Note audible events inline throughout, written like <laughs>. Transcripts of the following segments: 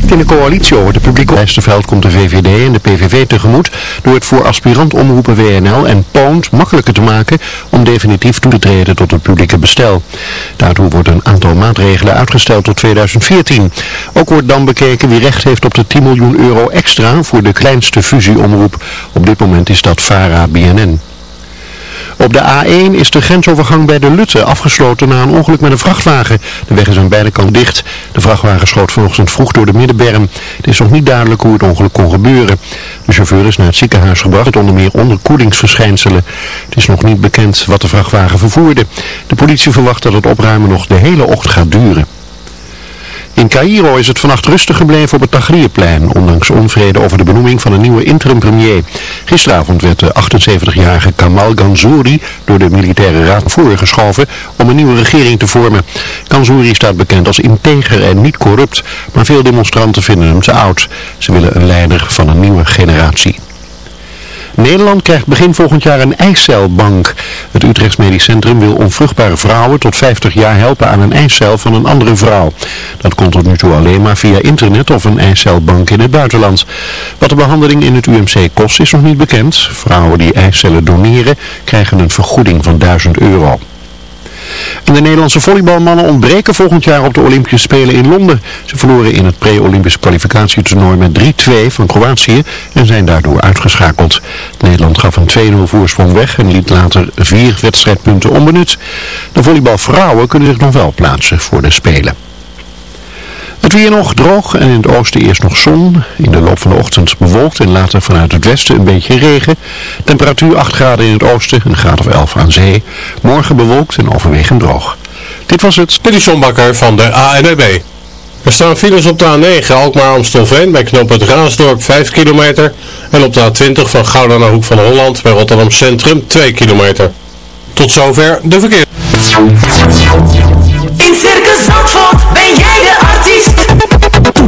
conflict in de coalitie over de publieke lijstenveld komt de VVD en de PVV tegemoet door het voor aspirant omroepen WNL en Poont makkelijker te maken om definitief toe te treden tot het publieke bestel. Daartoe wordt een aantal maatregelen uitgesteld tot 2014. Ook wordt dan bekeken wie recht heeft op de 10 miljoen euro extra voor de kleinste fusieomroep. Op dit moment is dat VARA-BNN. Op de A1 is de grensovergang bij de Lutte afgesloten na een ongeluk met een vrachtwagen. De weg is aan beide kanten dicht. De vrachtwagen schoot vanochtend vroeg door de middenberm. Het is nog niet duidelijk hoe het ongeluk kon gebeuren. De chauffeur is naar het ziekenhuis gebracht onder meer onderkoelingsverschijnselen. Het is nog niet bekend wat de vrachtwagen vervoerde. De politie verwacht dat het opruimen nog de hele ochtend gaat duren. In Cairo is het vannacht rustig gebleven op het Tahrirplein, ondanks onvrede over de benoeming van een nieuwe interim-premier. Gisteravond werd de 78-jarige Kamal Ganzouri door de militaire raad voorgeschoven om een nieuwe regering te vormen. Ganzouri staat bekend als integer en niet corrupt, maar veel demonstranten vinden hem te oud. Ze willen een leider van een nieuwe generatie. Nederland krijgt begin volgend jaar een eicelbank. Het Utrechts Medisch Centrum wil onvruchtbare vrouwen tot 50 jaar helpen aan een eicel van een andere vrouw. Dat komt tot nu toe alleen maar via internet of een eicelbank in het buitenland. Wat de behandeling in het UMC kost is nog niet bekend. Vrouwen die eicellen doneren krijgen een vergoeding van 1000 euro. En de Nederlandse volleybalmannen ontbreken volgend jaar op de Olympische Spelen in Londen. Ze verloren in het pre-Olympische kwalificatietoernooi met 3-2 van Kroatië en zijn daardoor uitgeschakeld. Nederland gaf een 2-0 voorsprong weg en liet later vier wedstrijdpunten onbenut. De volleybalvrouwen kunnen zich nog wel plaatsen voor de Spelen. Het weer nog droog en in het oosten eerst nog zon. In de loop van de ochtend bewolkt en later vanuit het westen een beetje regen. Temperatuur 8 graden in het oosten, een graad of 11 aan zee. Morgen bewolkt en overwegend droog. Dit was het. Dit is van de ANWB. Er staan files op de A9 Alkmaar-Amstelveen bij knooppunt Raasdorp 5 kilometer. En op de A20 van Gouda naar Hoek van Holland bij Rotterdam Centrum 2 kilometer. Tot zover de verkeer. In Circus Zandvoort ben jij.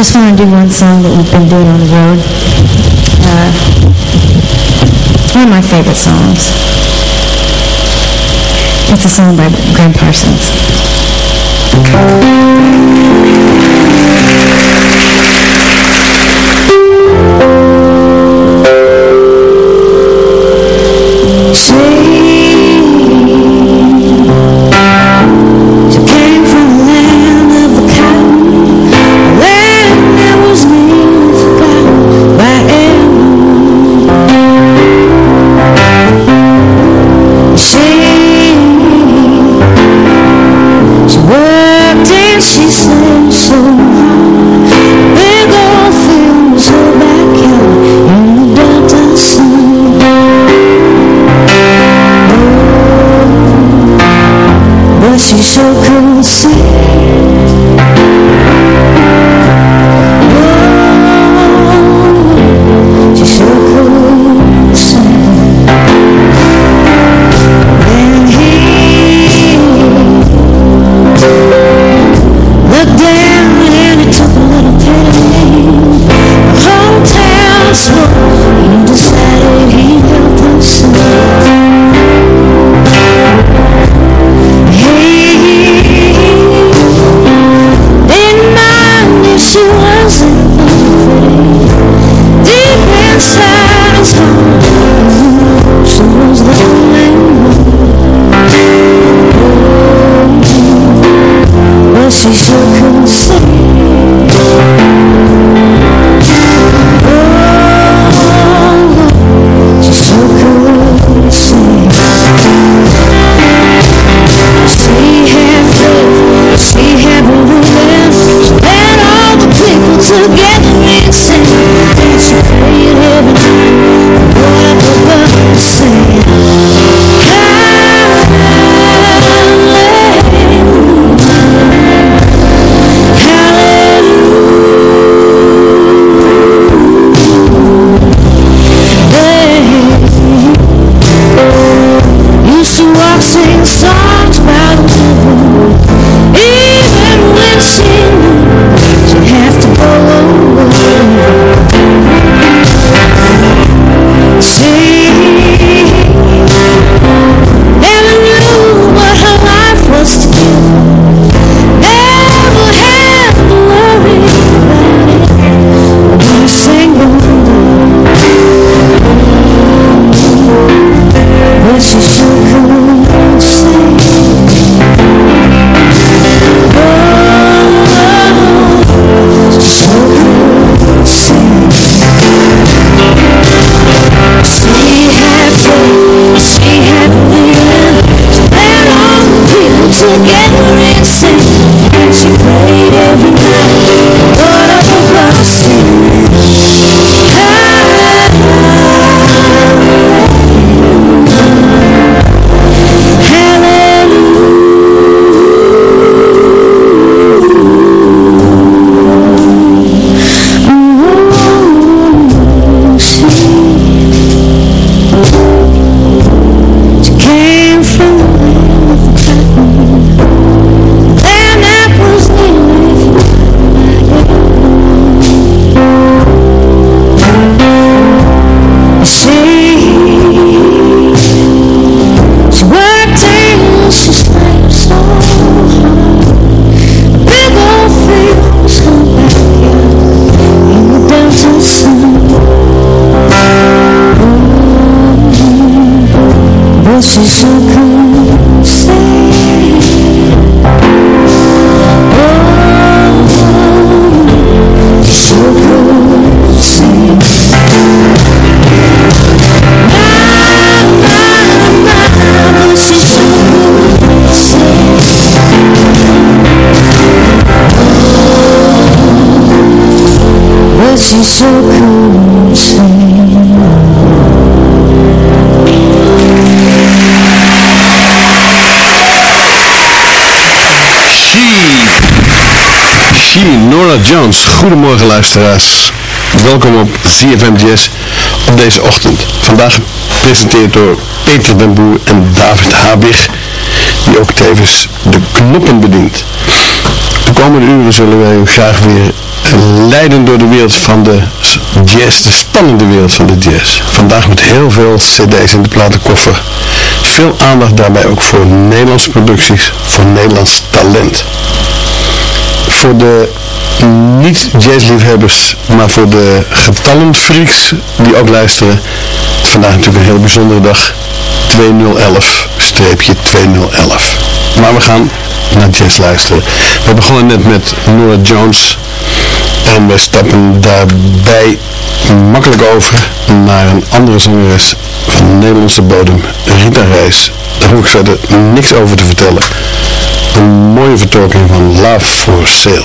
Just want to do one song that we've been doing on the road. Uh, one of my favorite songs. It's a song by Graham Parsons. She she Nora Jones. Goedemorgen luisteraars. Welkom op CFM op deze ochtend. Vandaag gepresenteerd door Peter den Boer en David Habig, die ook tevens de knoppen bedient. De komende uren zullen wij u graag weer leiden door de wereld van de jazz, de spannende wereld van de jazz. Vandaag met heel veel cd's in de platenkoffer. Veel aandacht daarbij ook voor Nederlandse producties, voor Nederlands talent voor de niet-jazzliefhebbers, maar voor de getallenfreaks die ook luisteren. Vandaag natuurlijk een heel bijzondere dag. 2011-2011. Maar we gaan naar jazz luisteren. We begonnen net met Nora Jones. En we stappen daarbij makkelijk over naar een andere zangeres van de Nederlandse bodem, Rita Reis. Daar hoef ik verder niks over te vertellen. Een mooie vertolking van Love for Sale.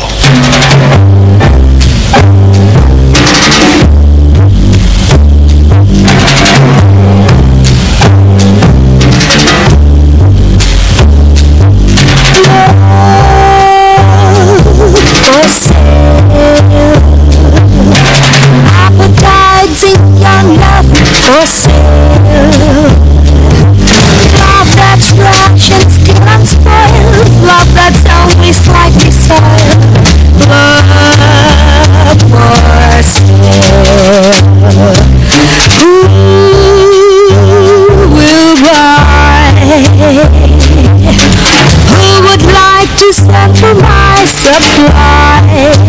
for sale. my love for sale Love that's rich and still unspoiled Love that's only slightly soiled Love for sale Who will buy? Who would like to sample my supply?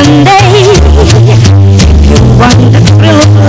Far than day. If you want the thrill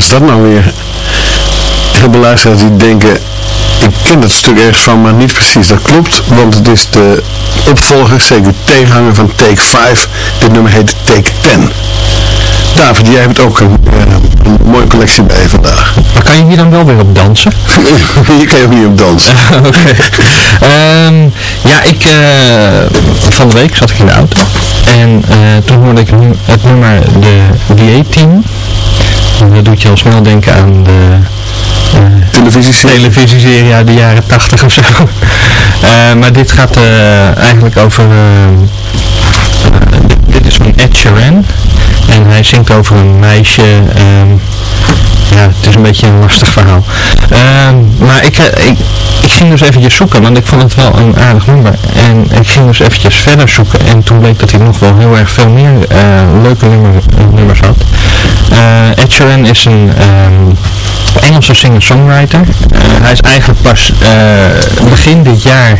was dat nou weer? Heel veel luisteraars die denken, ik ken dat stuk ergens van, maar niet precies. Dat klopt, want het is de opvolger, zeker tegenhanger van Take 5. Dit nummer heet Take 10. David, jij hebt ook een, eh, een mooie collectie bij je vandaag. Maar kan je hier dan wel weer op dansen? <laughs> Hier kan je ook niet op dansen. <laughs> Oké. Ehm, ja, ik, eh, van de week zat ik in de auto. En eh, toen hoorde ik het nummer de DA-team. En dat doet je al snel denken aan de televisieserie. televisieserie uit de jaren 80 of zo. <laughs> Eh, maar dit gaat eh, eigenlijk over... eh, eh, dit, dit is van Ed Sheeran. En hij zingt over een meisje... ehm, ja, het is een beetje een lastig verhaal. Ehm, maar ik, eh, ik, ik ging dus eventjes zoeken, want ik vond het wel een aardig nummer. En ik ging dus eventjes verder zoeken en toen bleek dat hij nog wel heel erg veel meer eh, leuke nummer, eh, nummers had. Eh, Ed Sheeran is een ehm, Engelse singer-songwriter. Hij is eigenlijk pas begin dit jaar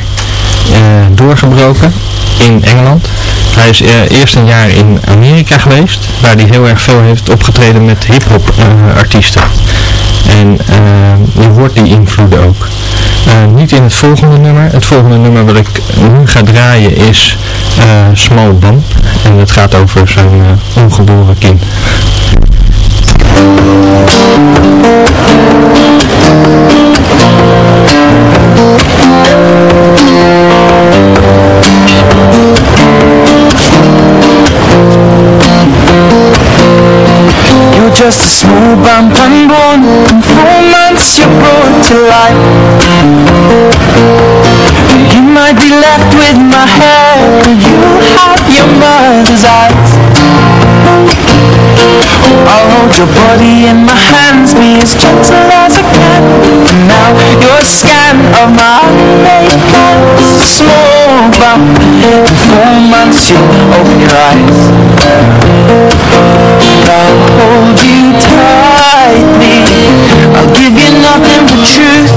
doorgebroken in Engeland. Hij is eh, eerst een jaar in Amerika geweest, waar hij heel erg veel heeft opgetreden met hip-hop eh, artiesten. En eh, je hoort die invloeden ook. Niet in het volgende nummer. Het volgende nummer wat ik nu ga draaien is Small Bump. En het gaat over zijn ongeboren kind. You're just a small bump unborn In four months you're brought to life You might be left with my hair you'll have your mother's eyes I'll hold your body in my hands Be as gentle as I can. And now you're a scan of my makeup. Small bump In four months you'll open your eyes. I'll hold you tightly. I'll give you nothing but truth.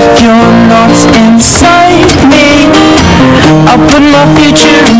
If you're not inside me I'll put my future in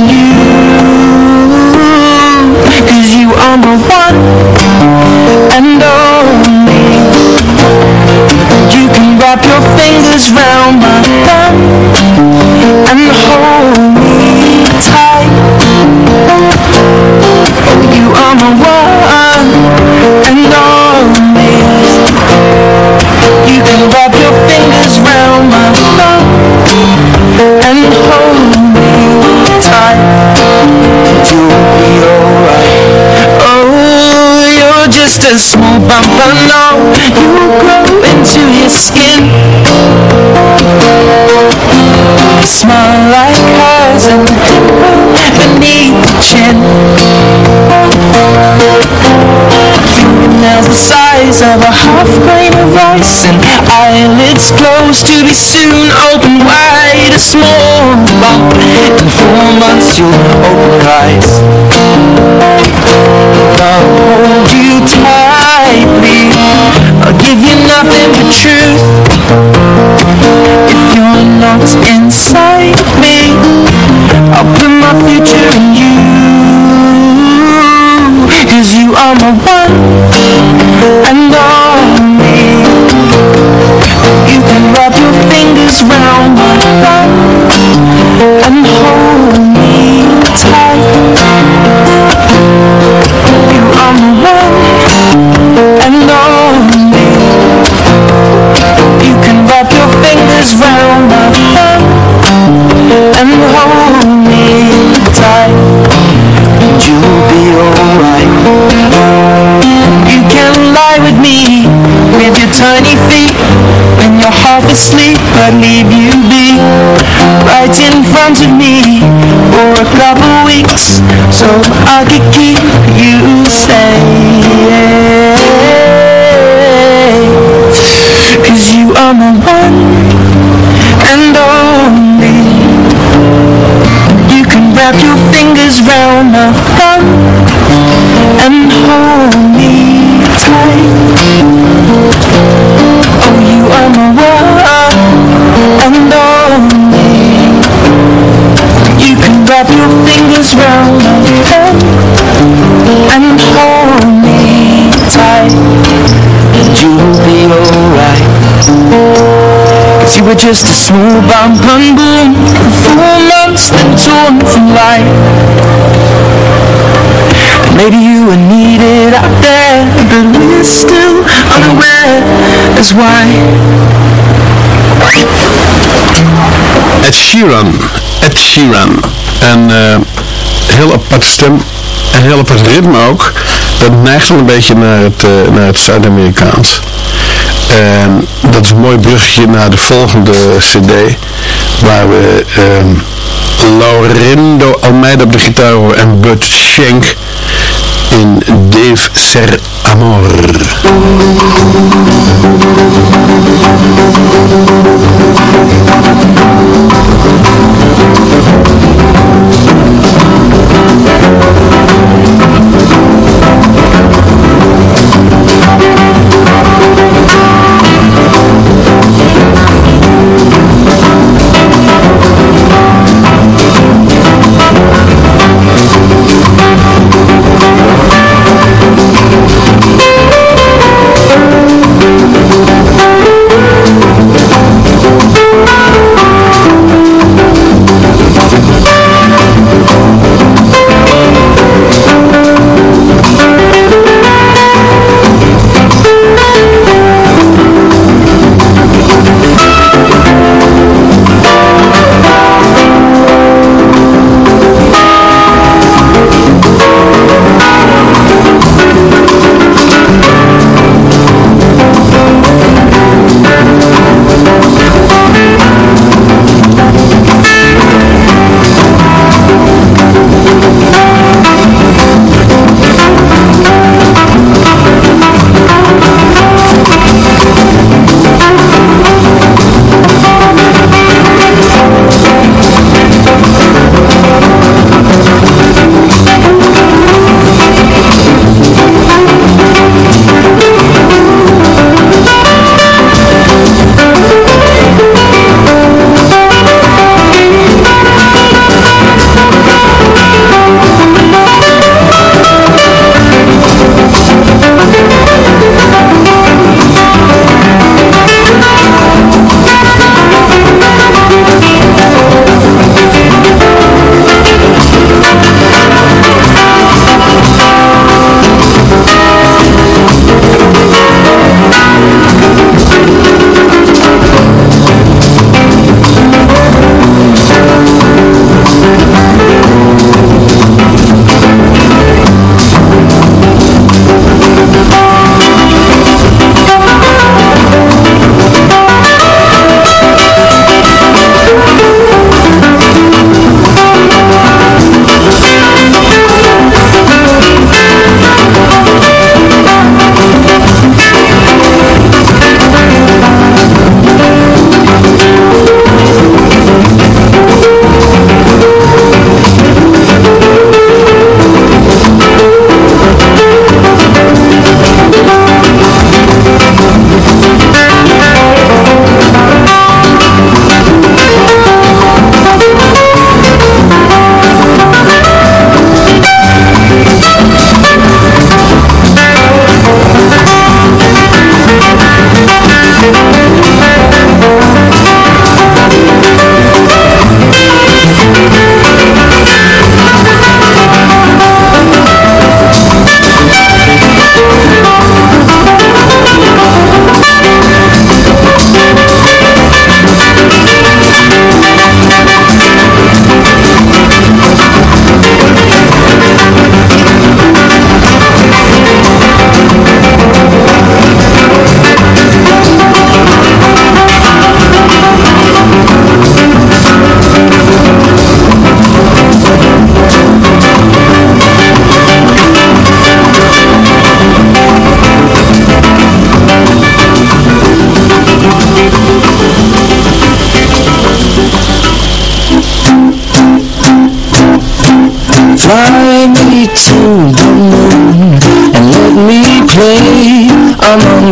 skin. Smile like hers and beneath the chin. Fingernails the size of a half grain of rice And eyelids closed to be soon open wide A small bump In four months you'll open your eyes. I'll hold you tightly I'll give you nothing but truth. If you're not inside me I'll put my future in you. Cause you are my one and only. You can wrap your fingers round my thumb And hold me tight And hold me tight You'll be alright You can lie with me With your tiny feet When you're half asleep I'd leave you be Right in front of me For a couple weeks So I could keep you safe Cause you are my one Wrap your fingers round my thumb and hold me tight. Oh, you are my world and only. You can wrap your fingers round my thumb and hold me tight. You'll be alright. Bum bum boom Four months then torn from life Maybe you were needed out there But we're still unaware as why Ed Sheeran. Ed Sheeran. En eh, heel apart stem. Heel apart ritme ook. Dat neigt wel een beetje naar het, eh, naar het Zuid-Amerikaans. En dat is een mooi bruggetje naar de volgende cd. Waar we ehm Laurindo Almeida op de gitaar horen en Bud Schenk in Dave Ser Amor.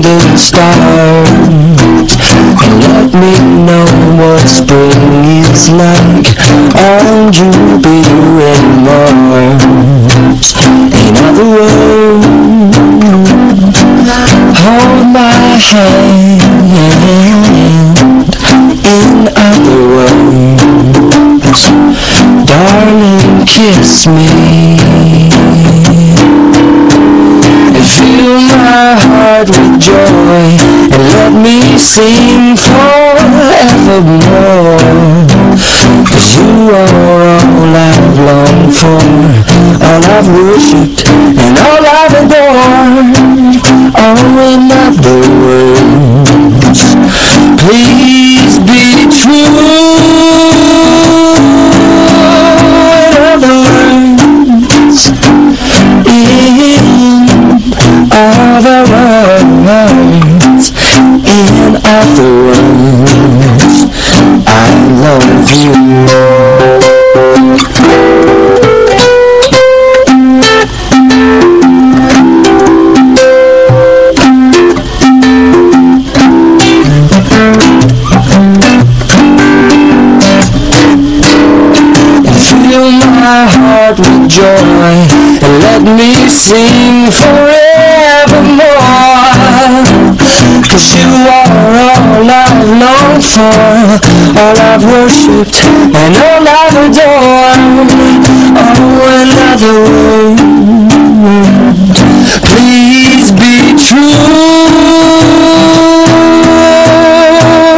The stars. And let me know what spring is like on Jupiter and Mars. In other words, hold my hand. In other words. Darling, kiss me with joy and let me sing forevermore. Cause you are all I've longed for, all I've worshipped and all I've adored. Joy and let me sing forevermore. Cause you are all I've longed for, all I've worshipped and all I've adored. Oh, in other words, please be true.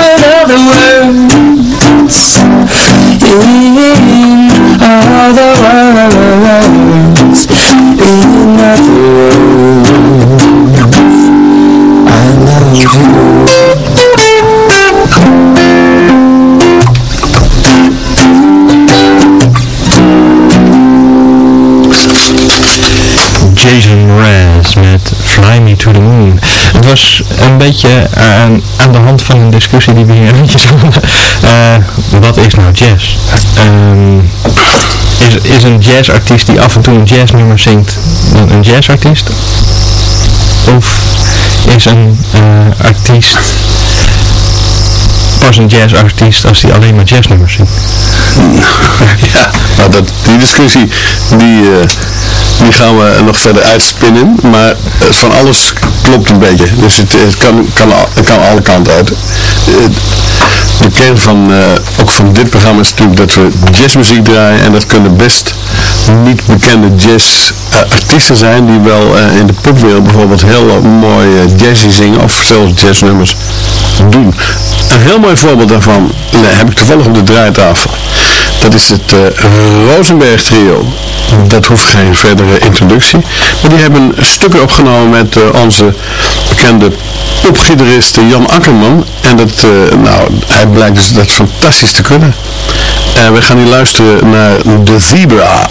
In other words, Jason Mraz met Fly Me to the Moon. Het was een beetje aan, aan de hand van een discussie die we hier eventjes <laughs> hadden. Eh, wat is nou jazz? Ehm, is, is een jazzartiest die af en toe een jazznummer zingt een jazzartiest? Of is een eh, artiest pas een jazzartiest als die alleen maar jazznummers zingt? <laughs> Ja, nou dat, die discussie die, eh, die gaan we nog verder uitspinnen, maar eh, van alles klopt een beetje. Dus het, kan, kan, kan alle kanten uit. Eh, de kern van, ook van dit programma is natuurlijk dat we jazzmuziek draaien en dat kunnen best niet bekende jazzartiesten zijn die wel in de popwereld bijvoorbeeld heel mooi jazzy zingen of zelfs jazznummers doen. Een heel mooi voorbeeld daarvan heb ik toevallig op de draaitafel. Dat is het eh, Rosenberg trio. Dat hoeft geen verdere introductie. Maar die hebben stukken opgenomen met eh, onze bekende popgitarist Jan Akkerman. En dat, eh, nou, hij blijkt dus dat fantastisch te kunnen. En we gaan nu luisteren naar The Zebra.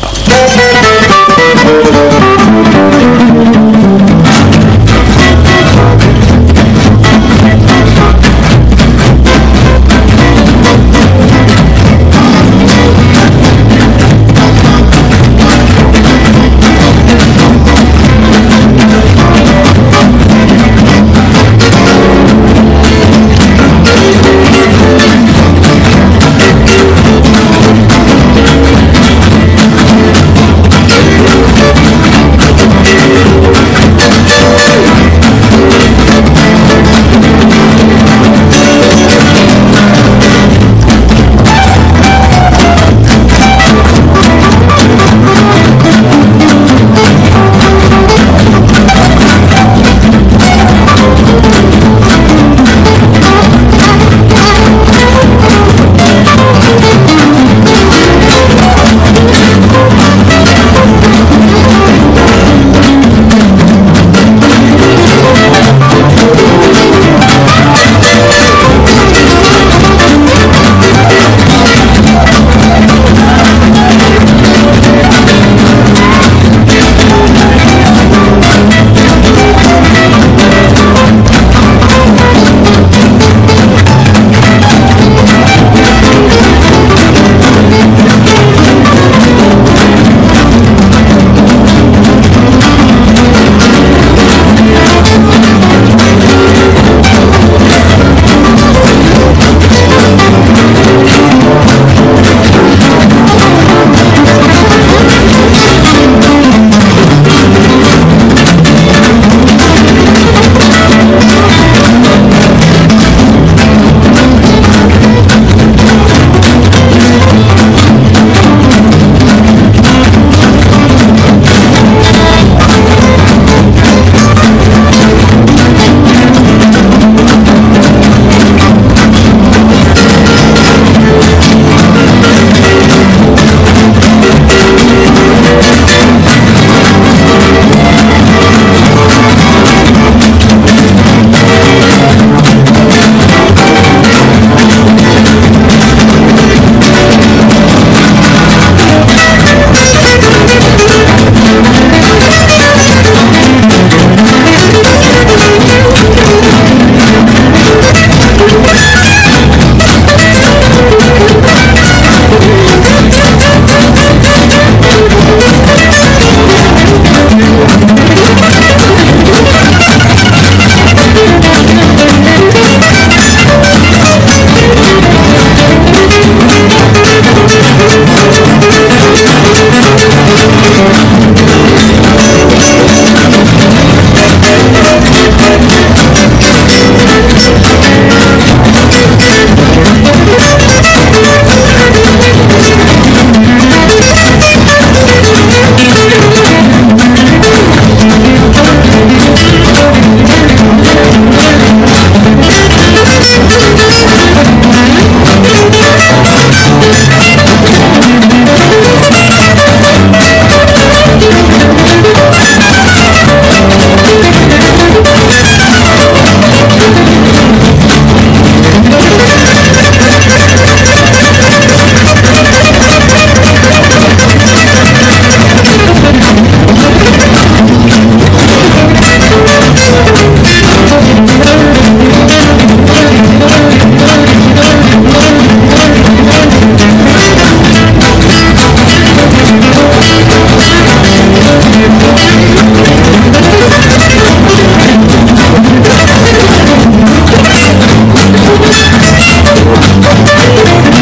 Thank.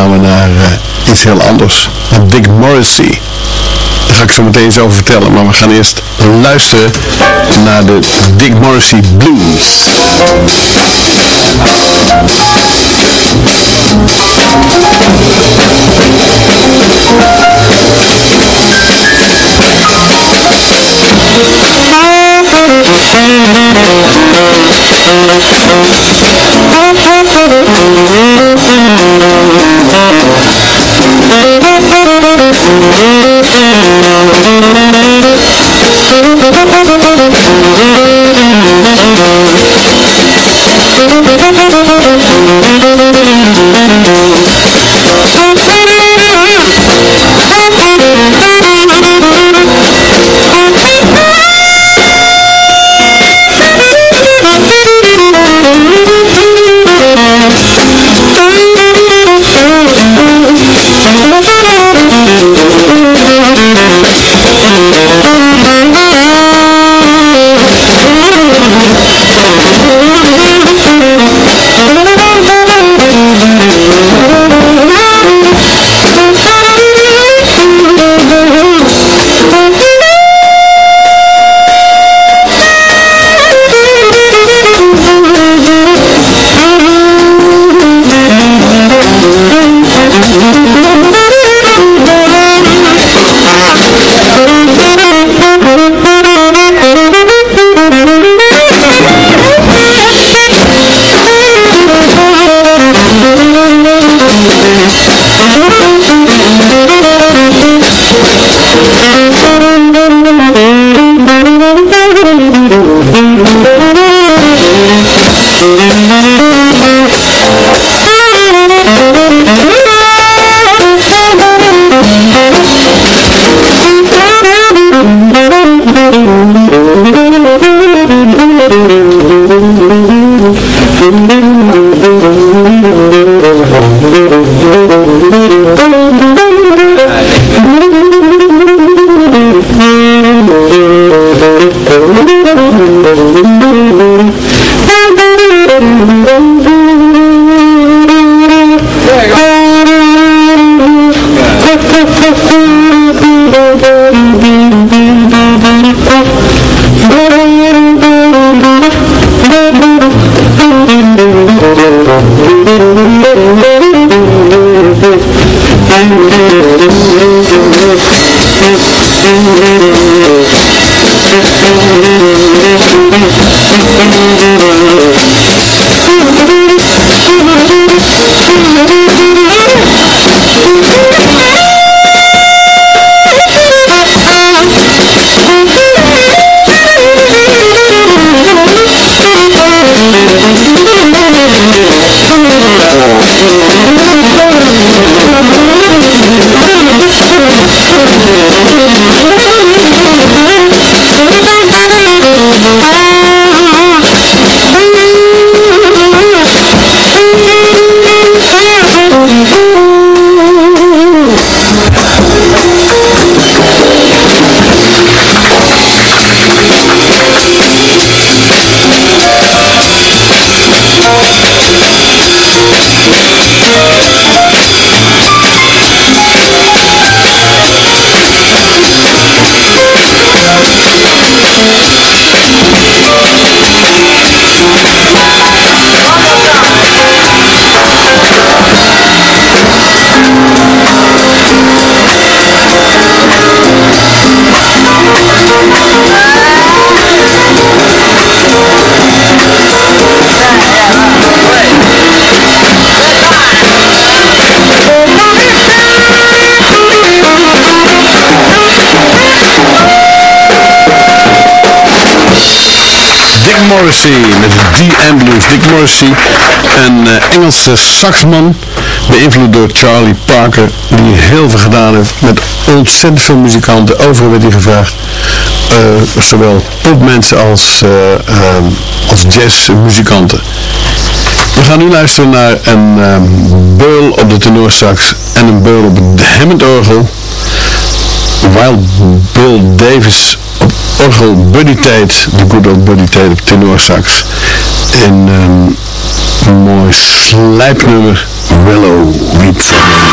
Gaan we naar eh, iets heel anders. Naar Dick Morrissey. Daar ga ik zo meteen eens over vertellen. Maar we gaan eerst luisteren naar de Dick Morrissey Blues. Dick Morrissey met DM Blues. Dick Morrissey, een eh, Engelse saxman, beïnvloed door Charlie Parker, die heel veel gedaan heeft met ontzettend veel muzikanten. Overal werd hij gevraagd, eh, zowel popmensen als, eh, ehm, als jazzmuzikanten. We gaan nu luisteren naar een ehm, beul op de tenorsax en een beul op het Hammond-orgel. Wild Bill Davis Orgel Buddy Tate, de Good Old Buddy Tate op tenorsax. En ehm, een mooi slijpnummer, Willow Weep For Me.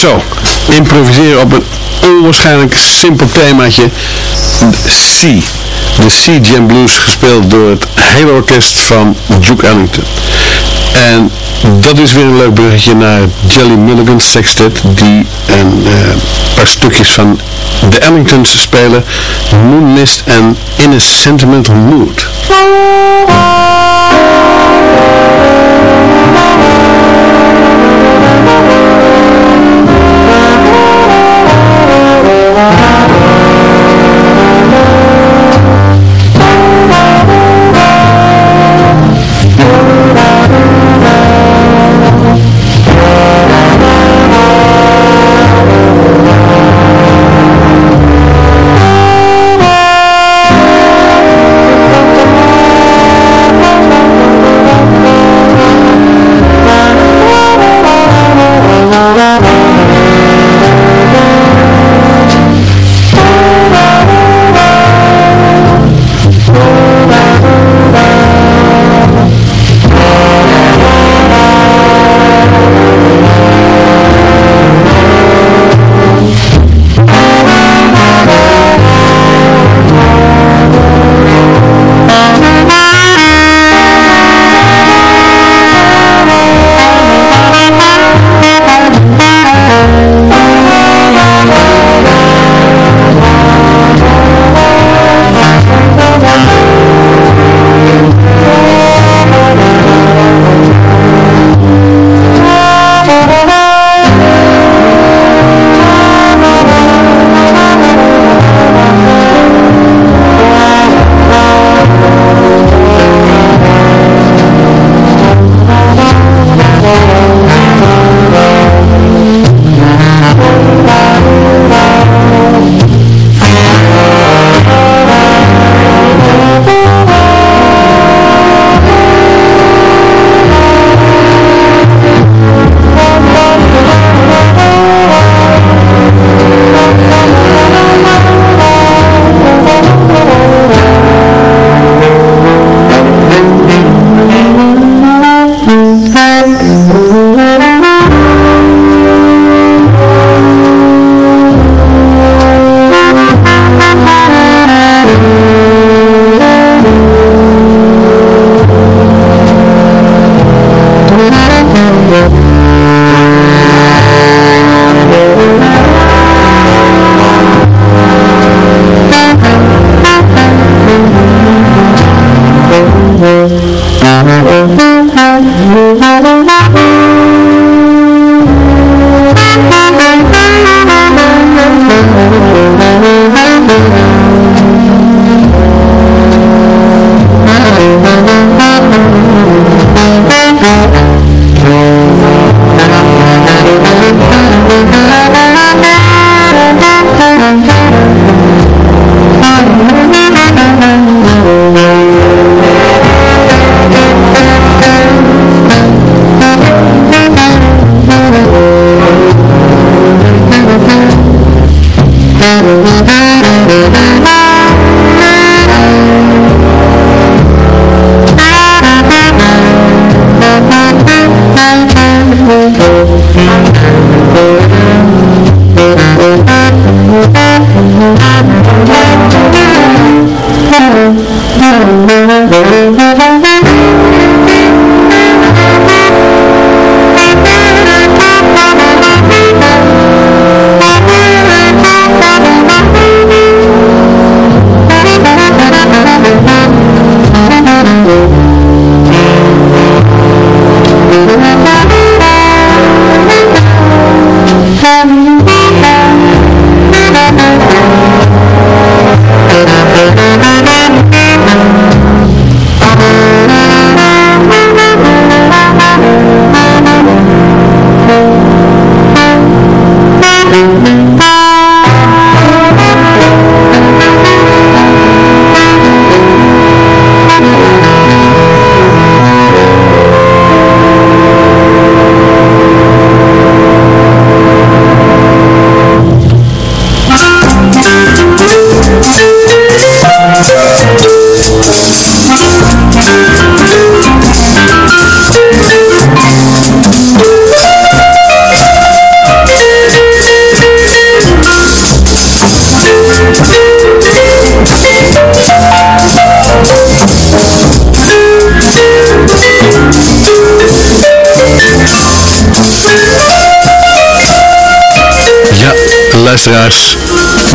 Zo, improviseren op een onwaarschijnlijk simpel themaatje. C, de C Jam Blues, gespeeld door het hele orkest van Duke Ellington. En dat is weer een leuk bruggetje naar Jelly Mulligan Sextet, die een eh, paar stukjes van de Ellingtons spelen, Moon Mist en In a Sentimental Mood.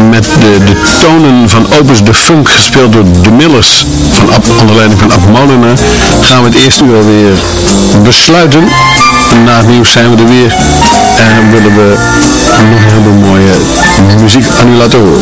Met de, de tonen van Opus de Funk gespeeld door de Millers van Ab, onder leiding van Ab Molenaar gaan we het eerste uur weer besluiten. Na het nieuws zijn we er weer en willen we nog een heleboel mooie muziek aan u laten horen.